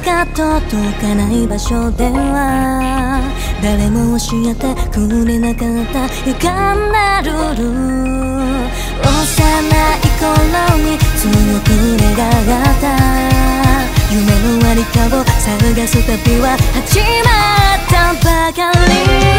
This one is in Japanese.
か届かない場所では誰も教えてくれなかった歪んだルール。幼い頃に強く願った。夢のありかを探す旅は始まったばかり。